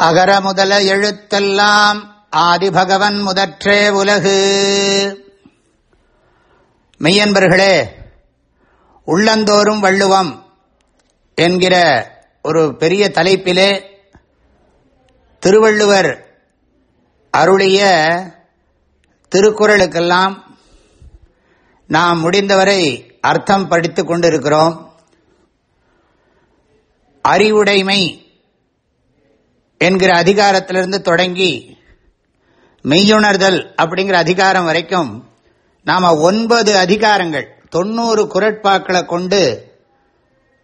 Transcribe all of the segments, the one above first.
அகர முதல எழுத்தெல்லாம் ஆதிபகவன் முதற்றே உலகு. மெய்யன்பர்களே உள்ளந்தோறும் வள்ளுவம் என்கிற ஒரு பெரிய தலைப்பிலே திருவள்ளுவர் அருளிய திருக்குறளுக்கெல்லாம் நாம் முடிந்தவரை அர்த்தம் படித்துக் கொண்டிருக்கிறோம். அறிவுடைமை என்கிற அதிகாரத்திலிருந்து தொடங்கி மெய்யுணர்தல் அப்படிங்கிற அதிகாரம் வரைக்கும் நாம் ஒன்பது அதிகாரங்கள் தொண்ணூறு குரட்பாக்களை கொண்டு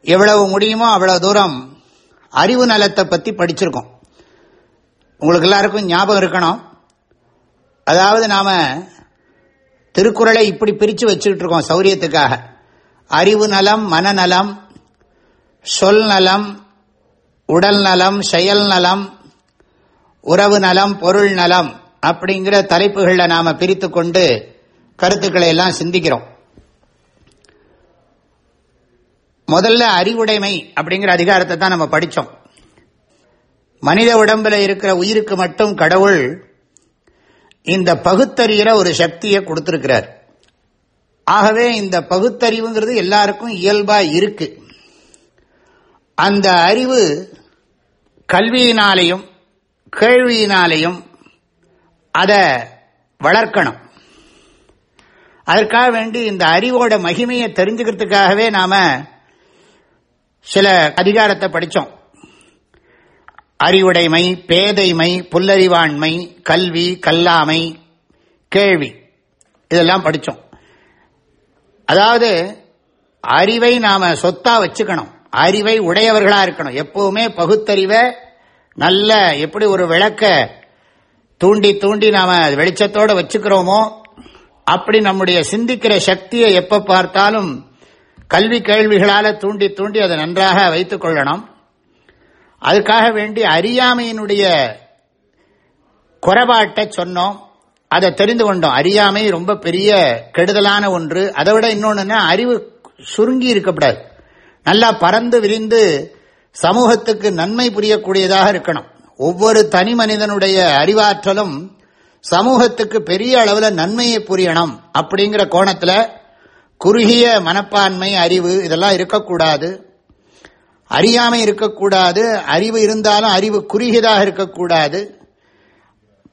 எவ்வளவு முடியுமோ அவ்வளவு தூரம் அறிவு நலத்தை பற்றி படிச்சிருக்கோம். உங்களுக்கு எல்லாருக்கும் ஞாபகம் இருக்கணும். அதாவது நாம் திருக்குறளை இப்படி பிரித்து வச்சுக்கிட்டு இருக்கோம் சௌரியத்துக்காக. அறிவு நலம் மனநலம் சொல் நலம் உடல் நலம் செயல் நலம் உறவு நலம் பொருள் நலம் அப்படிங்கிற தலைப்புகளில் நாம பிரித்து கொண்டு கருத்துக்களை எல்லாம் சிந்திக்கிறோம். முதல்ல அறிவுடைமை அப்படிங்கிற அதிகாரத்தை தான் நம்ம படித்தோம் மனித உடம்புல இருக்கிற உயிருக்கு மட்டும் கடவுள் இந்த பகுத்தறிகிற ஒரு சக்தியை கொடுத்திருக்கிறார். ஆகவே இந்த பகுத்தறிவுங்கிறது எல்லாருக்கும் இயல்பா இருக்கு. அந்த அறிவு கல்வியினாலையும் கேள்வியினாலையும் அதை வளர்க்கணும். அதற்காக வேண்டி இந்த அறிவோட மகிமையை தெரிஞ்சுக்கிறதுக்காகவே நாம சில அதிகாரத்தை படித்தோம் அறிவுடைமை பேதைமை புல்லறிவாண்மை கல்வி கல்லாமை கேள்வி. இதெல்லாம் படித்தோம் அதாவது அறிவை நாம சொத்தா வச்சுக்கணும். அறிவை உடையவர்களா இருக்கணும். எப்பவுமே பகுத்தறிவை நல்ல எப்படி ஒரு விளக்க தூண்டி தூண்டி நாம வெளிச்சத்தோட வச்சுக்கிறோமோ அப்படி நம்முடைய சிந்திக்கிற சக்தியை எப்ப பார்த்தாலும் கல்வி கேள்விகளால தூண்டி தூண்டி அதை நன்றாக வைத்துக் கொள்ளணும். அதுக்காக வேண்டி அறியாமையினுடைய குறைபாட்டை சொன்னோம். அதை தெரிந்து கொண்டோம். அறியாமை ரொம்ப பெரிய கெடுதலான ஒன்று. அதை விட இன்னொன்னு அறிவு சுருங்கி இருக்கக்கூடாது. நல்லா பறந்து விரிந்து சமூகத்துக்கு நன்மை புரியக்கூடியதாக இருக்கணும். ஒவ்வொரு தனி மனிதனுடைய அறிவாற்றலும் சமூகத்துக்கு பெரிய அளவில் நன்மையை புரியணும் அப்படிங்கிற கோணத்தில் குறுகிய மனப்பான்மை அறிவு இதெல்லாம் இருக்கக்கூடாது. அறியாமை இருக்கக்கூடாது. அறிவு இருந்தாலும் அறிவு குறுகியதாக இருக்கக்கூடாது.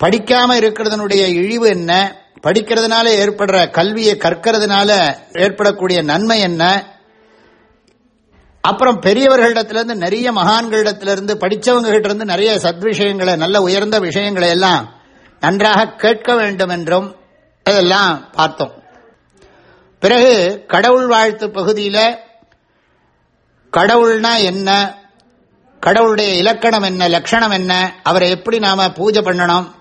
படிக்காம இருக்கிறதனுடைய இழிவு என்ன? படிக்கிறதுனால ஏற்படுற கல்வியை கற்கிறதுனால ஏற்படக்கூடிய நன்மை என்ன? அப்புறம் பெரியவர்களிடத்திலிருந்து நிறைய மகான்களிடத்திலிருந்து படித்தவங்க கிட்ட இருந்து நிறைய சத்விஷயங்களை நல்ல உயர்ந்த விஷயங்களை எல்லாம் நன்றாக கேட்க வேண்டும் என்றும் அதெல்லாம் பார்த்தோம். பிறகு கடவுள் வாழ்த்து பகுதியில் கடவுள்னா என்ன கடவுளுடைய இலக்கணம் என்ன லட்சணம் என்ன அவரை எப்படி நாம பூஜை பண்ணணும்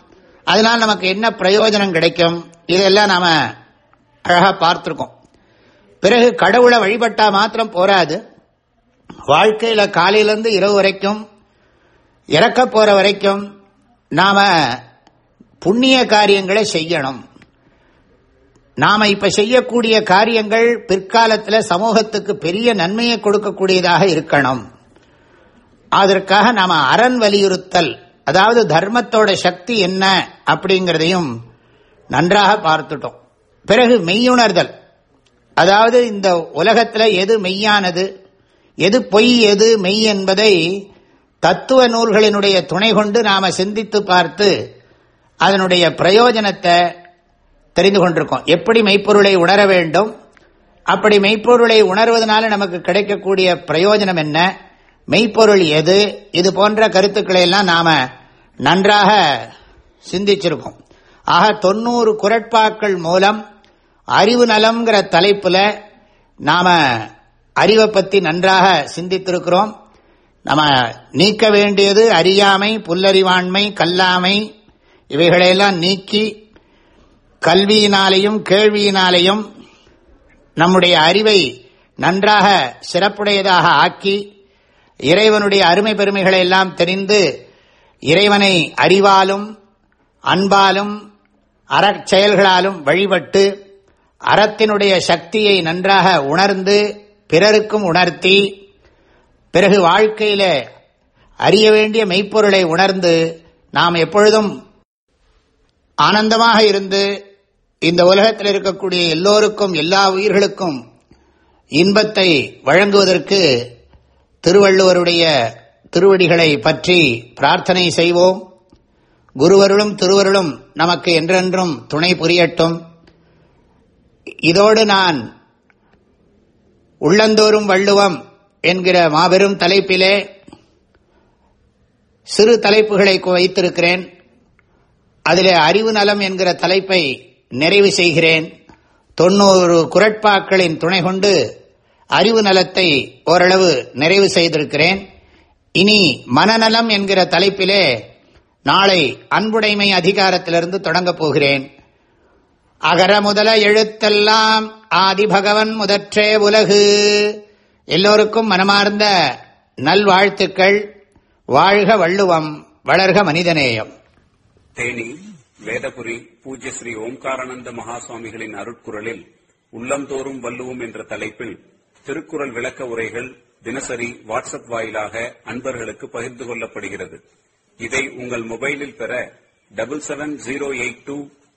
அதனால் நமக்கு என்ன பிரயோஜனம் கிடைக்கும் இதெல்லாம் நாம அழகா பார்த்திருக்கோம். பிறகு கடவுளை வழிபட்டா மாத்திரம் போராது. வாழ்க்கையில் காலையிலேருந்து இரவு வரைக்கும் இறக்க போகிற வரைக்கும் நாம் புண்ணிய காரியங்களை செய்யணும். நாம் இப்போ செய்யக்கூடிய காரியங்கள் பிற்காலத்தில் சமூகத்துக்கு பெரிய நன்மையை கொடுக்கக்கூடியதாக இருக்கணும். அதற்காக நாம் அரண் வலியுறுத்தல் அதாவது தர்மத்தோட சக்தி என்ன அப்படிங்கிறதையும் நன்றாக பார்த்துட்டோம். பிறகு மெய்யுணர்தல் அதாவது இந்த உலகத்தில் எது மெய்யானது எது பொய் எது மெய் என்பதை தத்துவ நூல்களினுடைய துணை கொண்டு நாம சிந்தித்து பார்த்து அதனுடைய பிரயோஜனத்தை தெரிந்து கொண்டிருக்கோம். எப்படி மெய்ப்பொருளை உணர வேண்டும்? அப்படி மெய்ப்பொருளை உணர்வதனால நமக்கு கிடைக்கக்கூடிய பிரயோஜனம் என்ன? மெய்ப்பொருள் எது? இது போன்ற கருத்துக்களை எல்லாம் நாம நன்றாக சிந்திச்சிருக்கோம். ஆக தொண்ணூறு குரட்பாக்கள் மூலம் அறிவு நலம்ங்கிற தலைப்புல நாம அறிவை பற்றி நன்றாக சிந்தித்திருக்கிறோம். நம்ம நீக்க வேண்டியது அறியாமை புல்லறிவாண்மை கல்லாமை இவைகளையெல்லாம் நீக்கி கல்வியினாலேயும் கேள்வியினாலேயும் நம்முடைய அறிவை நன்றாக சிறப்புடையதாக ஆக்கி இறைவனுடைய அருமை பெருமைகளை எல்லாம் தெரிந்து இறைவனை அறிவாலும் அன்பாலும் அறச்செயல்களாலும் வழிபட்டு அறத்தினுடைய சக்தியை நன்றாக உணர்ந்து பிறருக்கும் உணர்த்தி பிறகு வாழ்க்கையில அறிய வேண்டிய மெய்ப்பொருளை உணர்ந்து நாம் எப்பொழுதும் ஆனந்தமாக இருந்து இந்த உலகத்தில் இருக்கக்கூடிய எல்லோருக்கும் எல்லா உயிர்களுக்கும் இன்பத்தை வழங்குவதற்கு திருவள்ளுவருடைய திருவடிகளை பற்றி பிரார்த்தனை செய்வோம். குருவருளும் திருவருளும் நமக்கு என்றென்றும் துணை புரியட்டும். இதோடு நான் உள்ளந்தோறும் வள்ளுவம் என்கிற மாபெரும் தலைப்பிலே சிறு தலைப்புகளை வைத்திருக்கிறேன். அதிலே அறிவு நலம் என்கிற தலைப்பை நிறைவு செய்கிறேன். தொண்ணூறு குரட்பாக்களின் துணை கொண்டு அறிவு நலத்தை ஓரளவு நிறைவு செய்திருக்கிறேன். இனி மனநலம் என்கிற தலைப்பிலே நாளை அன்புடைமை அதிகாரத்திலிருந்து தொடங்கப் போகிறேன். அகர முதல எழுத்தெல்லாம் ஆதிபகவன் முதற்றே உலகு. எல்லோருக்கும் மனமார்ந்த நல்வாழ்த்துக்கள். வாழ்க வள்ளுவம் வளர்க மனிதநேயம். தேனி வேதபுரி பூஜ்ய ஸ்ரீ ஓம்காரானந்த மகாசுவாமிகளின் அருட்குரலில் உள்ளந்தோறும் வள்ளுவோம் என்ற தலைப்பில் திருக்குறள் விளக்க உரைகள் தினசரி வாட்ஸ்அப் வாயிலாக அன்பர்களுக்கு பகிர்ந்து கொள்ளப்படுகிறது. இதை உங்கள் மொபைலில் பெற double seven zero eight two